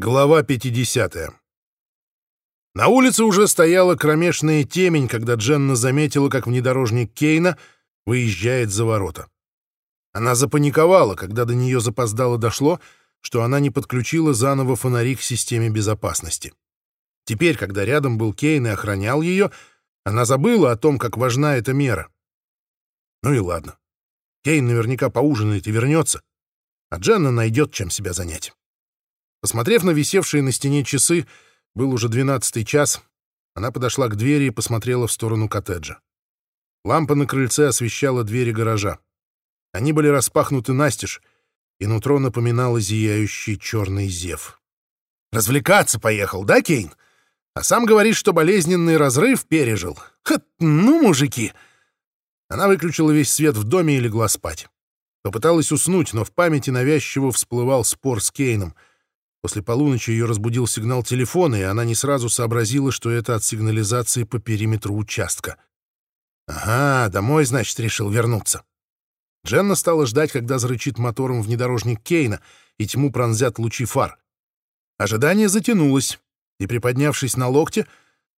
Глава 50. На улице уже стояла кромешная темень, когда Дженна заметила, как внедорожник Кейна выезжает за ворота. Она запаниковала, когда до нее запоздало дошло, что она не подключила заново фонари к системе безопасности. Теперь, когда рядом был Кейн и охранял ее, она забыла о том, как важна эта мера. Ну и ладно. Кейн наверняка поужинает и вернется, а Дженна найдет, чем себя занять. Посмотрев на висевшие на стене часы, был уже двенадцатый час, она подошла к двери и посмотрела в сторону коттеджа. Лампа на крыльце освещала двери гаража. Они были распахнуты настежь, и нутро напоминало зияющий черный зев. «Развлекаться поехал, да, Кейн? А сам говорит, что болезненный разрыв пережил. Ха, ну, мужики!» Она выключила весь свет в доме и легла спать. Попыталась уснуть, но в памяти навязчиво всплывал спор с Кейном — После полуночи ее разбудил сигнал телефона, и она не сразу сообразила, что это от сигнализации по периметру участка. «Ага, домой, значит, решил вернуться». Дженна стала ждать, когда зарычит мотором внедорожник Кейна, и тьму пронзят лучи фар. Ожидание затянулось, и, приподнявшись на локте,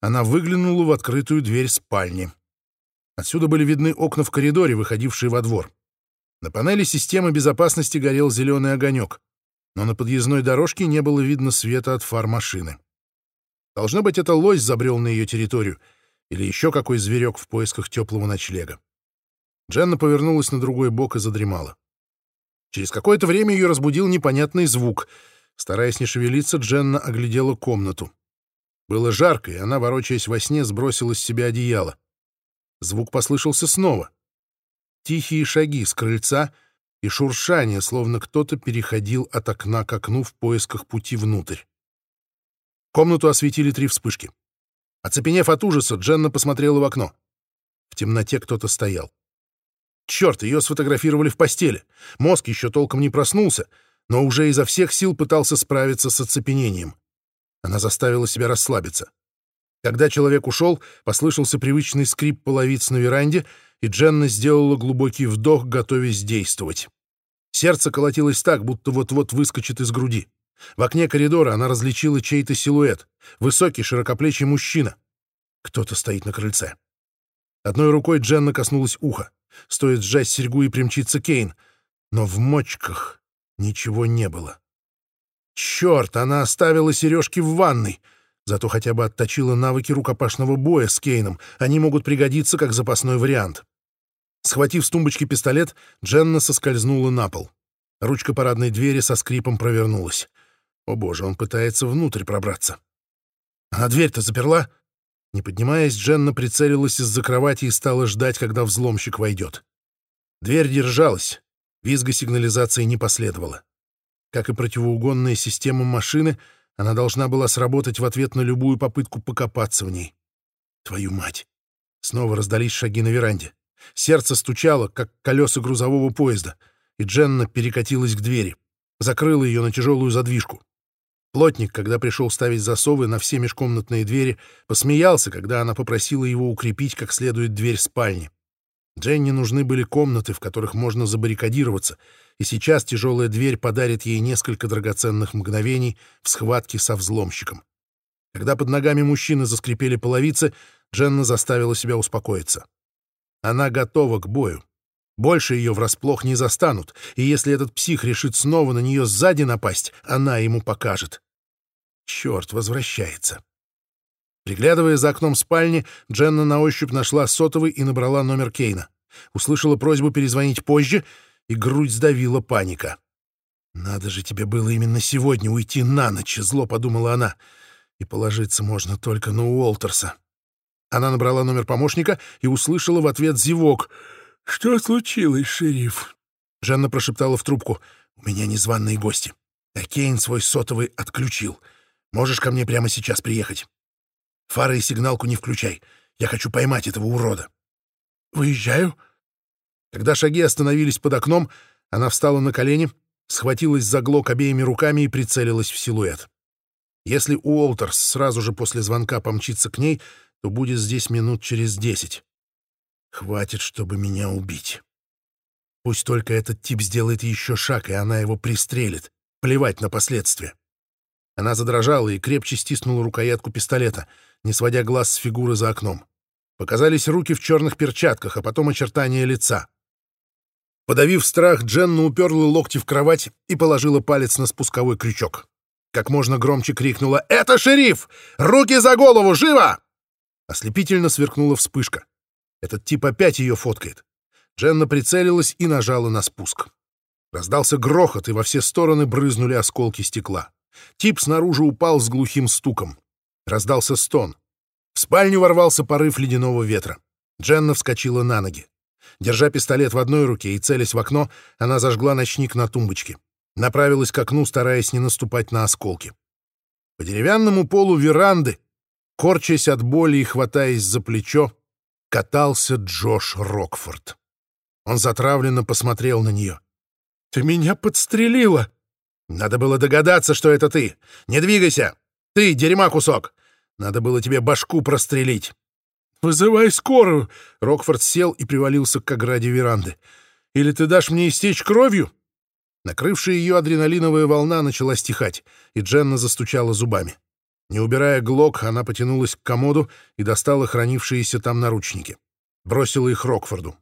она выглянула в открытую дверь спальни. Отсюда были видны окна в коридоре, выходившие во двор. На панели системы безопасности горел зеленый огонек но на подъездной дорожке не было видно света от фар машины. Должно быть, это лось забрел на ее территорию или еще какой зверек в поисках теплого ночлега. Дженна повернулась на другой бок и задремала. Через какое-то время ее разбудил непонятный звук. Стараясь не шевелиться, Дженна оглядела комнату. Было жарко, и она, ворочаясь во сне, сбросила с себя одеяло. Звук послышался снова. Тихие шаги с крыльца — и шуршание, словно кто-то переходил от окна к окну в поисках пути внутрь. Комнату осветили три вспышки. Оцепенев от ужаса, Дженна посмотрела в окно. В темноте кто-то стоял. Черт, ее сфотографировали в постели. Мозг еще толком не проснулся, но уже изо всех сил пытался справиться с оцепенением. Она заставила себя расслабиться. Когда человек ушел, послышался привычный скрип половиц на веранде, и Дженна сделала глубокий вдох, готовясь действовать. Сердце колотилось так, будто вот-вот выскочит из груди. В окне коридора она различила чей-то силуэт. Высокий, широкоплечий мужчина. Кто-то стоит на крыльце. Одной рукой Дженна коснулась уха. Стоит сжать серьгу и примчиться Кейн. Но в мочках ничего не было. Черт, она оставила сережки в ванной. Зато хотя бы отточила навыки рукопашного боя с Кейном. Они могут пригодиться как запасной вариант. Схватив с тумбочки пистолет, Дженна соскользнула на пол. Ручка парадной двери со скрипом провернулась. О боже, он пытается внутрь пробраться. А дверь-то заперла? Не поднимаясь, Дженна прицелилась из-за кровати и стала ждать, когда взломщик войдет. Дверь держалась. Визга сигнализации не последовало. Как и противоугонная система машины, она должна была сработать в ответ на любую попытку покопаться в ней. Твою мать! Снова раздались шаги на веранде. Сердце стучало, как колеса грузового поезда, и Дженна перекатилась к двери, закрыла ее на тяжелую задвижку. Плотник, когда пришел ставить засовы на все межкомнатные двери, посмеялся, когда она попросила его укрепить как следует дверь спальни. Дженни нужны были комнаты, в которых можно забаррикадироваться, и сейчас тяжелая дверь подарит ей несколько драгоценных мгновений в схватке со взломщиком. Когда под ногами мужчины заскрипели половицы, Дженна заставила себя успокоиться. Она готова к бою. Больше ее врасплох не застанут, и если этот псих решит снова на нее сзади напасть, она ему покажет. Черт, возвращается. Приглядывая за окном спальни, Дженна на ощупь нашла сотовый и набрала номер Кейна. Услышала просьбу перезвонить позже, и грудь сдавила паника. «Надо же тебе было именно сегодня уйти на ночь», — зло подумала она. «И положиться можно только на Уолтерса». Она набрала номер помощника и услышала в ответ зевок. «Что случилось, шериф?» Жанна прошептала в трубку. «У меня незваные гости. А Кейн свой сотовый отключил. Можешь ко мне прямо сейчас приехать? Фары и сигналку не включай. Я хочу поймать этого урода». «Выезжаю?» Когда шаги остановились под окном, она встала на колени, схватилась за глок обеими руками и прицелилась в силуэт. Если Уолтерс сразу же после звонка помчится к ней, то будет здесь минут через десять. Хватит, чтобы меня убить. Пусть только этот тип сделает еще шаг, и она его пристрелит. Плевать на последствия. Она задрожала и крепче стиснула рукоятку пистолета, не сводя глаз с фигуры за окном. Показались руки в черных перчатках, а потом очертания лица. Подавив страх, Дженна уперла локти в кровать и положила палец на спусковой крючок. Как можно громче крикнула «Это шериф! Руки за голову! Живо!» Ослепительно сверкнула вспышка. Этот тип опять ее фоткает. Дженна прицелилась и нажала на спуск. Раздался грохот, и во все стороны брызнули осколки стекла. Тип снаружи упал с глухим стуком. Раздался стон. В спальню ворвался порыв ледяного ветра. Дженна вскочила на ноги. Держа пистолет в одной руке и целясь в окно, она зажгла ночник на тумбочке. Направилась к окну, стараясь не наступать на осколки. По деревянному полу веранды, корчась от боли и хватаясь за плечо, катался Джош Рокфорд. Он затравленно посмотрел на нее. «Ты меня подстрелила!» «Надо было догадаться, что это ты! Не двигайся! Ты, дерьма кусок! Надо было тебе башку прострелить!» «Вызывай скорую!» Рокфорд сел и привалился к ограде веранды. «Или ты дашь мне истечь кровью?» Накрывшая ее адреналиновая волна начала стихать, и Дженна застучала зубами. Не убирая глок, она потянулась к комоду и достала хранившиеся там наручники. Бросила их Рокфорду.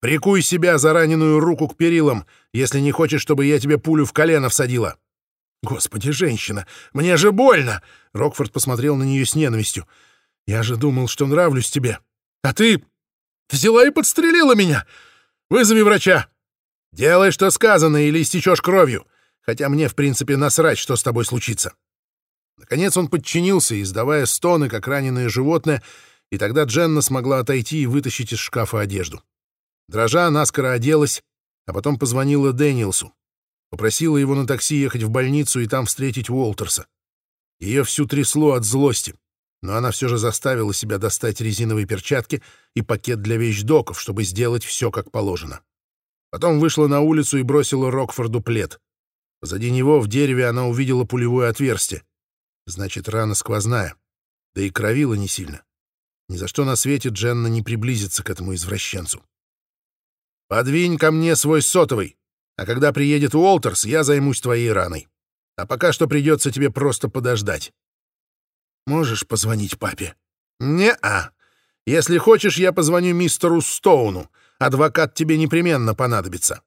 «Прикуй себя за раненую руку к перилам, если не хочешь, чтобы я тебе пулю в колено всадила!» «Господи, женщина, мне же больно!» Рокфорд посмотрел на нее с ненавистью. «Я же думал, что нравлюсь тебе. А ты взяла и подстрелила меня! Вызови врача!» «Делай, что сказано, или истечешь кровью, хотя мне, в принципе, насрать, что с тобой случится». Наконец он подчинился, издавая стоны, как раненое животное, и тогда Дженна смогла отойти и вытащить из шкафа одежду. Дрожа, наскоро оделась, а потом позвонила Дэниелсу. Попросила его на такси ехать в больницу и там встретить Уолтерса. Ее всю трясло от злости, но она все же заставила себя достать резиновые перчатки и пакет для вещдоков, чтобы сделать все как положено. Потом вышла на улицу и бросила Рокфорду плед. Позади него в дереве она увидела пулевое отверстие. Значит, рана сквозная. Да и кровила не сильно. Ни за что на свете Дженна не приблизится к этому извращенцу. «Подвинь ко мне свой сотовый, а когда приедет Уолтерс, я займусь твоей раной. А пока что придется тебе просто подождать». «Можешь позвонить папе?» «Не-а. Если хочешь, я позвоню мистеру Стоуну. Адвокат тебе непременно понадобится.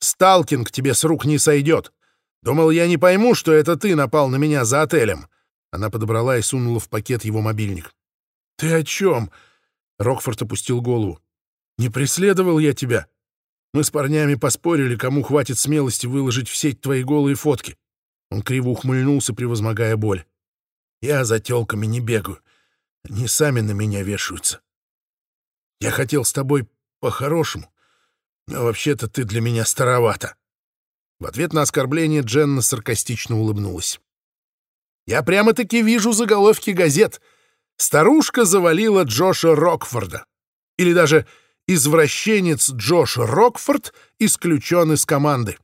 Сталкинг тебе с рук не сойдет. Думал, я не пойму, что это ты напал на меня за отелем. Она подобрала и сунула в пакет его мобильник. «Ты о чем?» Рокфорд опустил голову. «Не преследовал я тебя. Мы с парнями поспорили, кому хватит смелости выложить в сеть твои голые фотки». Он криво ухмыльнулся, превозмогая боль. «Я за тёлками не бегаю. Они сами на меня вешаются. Я хотел с тобой по-хорошему, но вообще-то ты для меня старовата». В ответ на оскорбление Дженна саркастично улыбнулась. «Я прямо-таки вижу заголовки газет. Старушка завалила Джоша Рокфорда. Или даже извращенец Джош Рокфорд исключен из команды.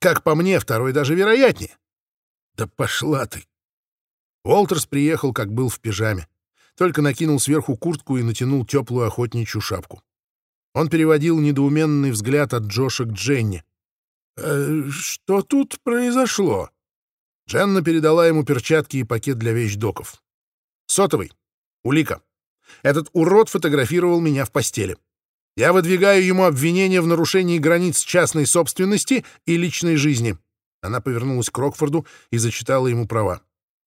Как по мне, второй даже вероятнее. Да пошла ты. Уолтерс приехал, как был в пижаме. Только накинул сверху куртку и натянул теплую охотничью шапку. Он переводил недоуменный взгляд от Джоша к Дженни. «Э, «Что тут произошло?» Дженна передала ему перчатки и пакет для вещдоков. «Сотовый. Улика. Этот урод фотографировал меня в постели. Я выдвигаю ему обвинение в нарушении границ частной собственности и личной жизни». Она повернулась к Рокфорду и зачитала ему права.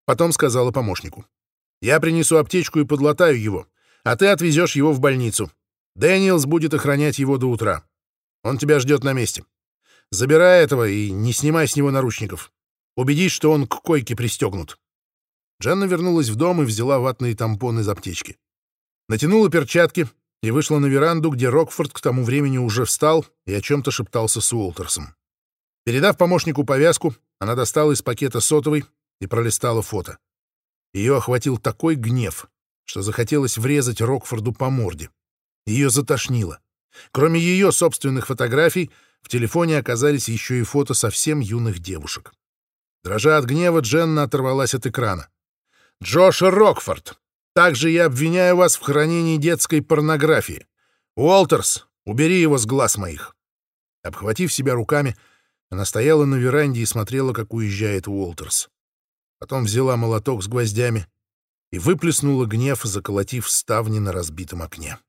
Потом сказала помощнику. «Я принесу аптечку и подлатаю его, а ты отвезешь его в больницу. Дэниелс будет охранять его до утра. Он тебя ждет на месте. Забирай этого и не снимай с него наручников. Убедись, что он к койке пристегнут. Дженна вернулась в дом и взяла ватные тампоны из аптечки. Натянула перчатки и вышла на веранду, где Рокфорд к тому времени уже встал и о чем-то шептался с Уолтерсом. Передав помощнику повязку, она достала из пакета сотовый и пролистала фото. Ее охватил такой гнев, что захотелось врезать Рокфорду по морде. Ее затошнило. Кроме ее собственных фотографий, в телефоне оказались еще и фото совсем юных девушек. Дрожа от гнева, Дженна оторвалась от экрана. «Джош Рокфорд, также я обвиняю вас в хранении детской порнографии. Уолтерс, убери его с глаз моих». Обхватив себя руками, она стояла на веранде и смотрела, как уезжает Уолтерс. потом взяла молоток с гвоздями и выплеснула гнев, заколотив ставни на разбитом окне.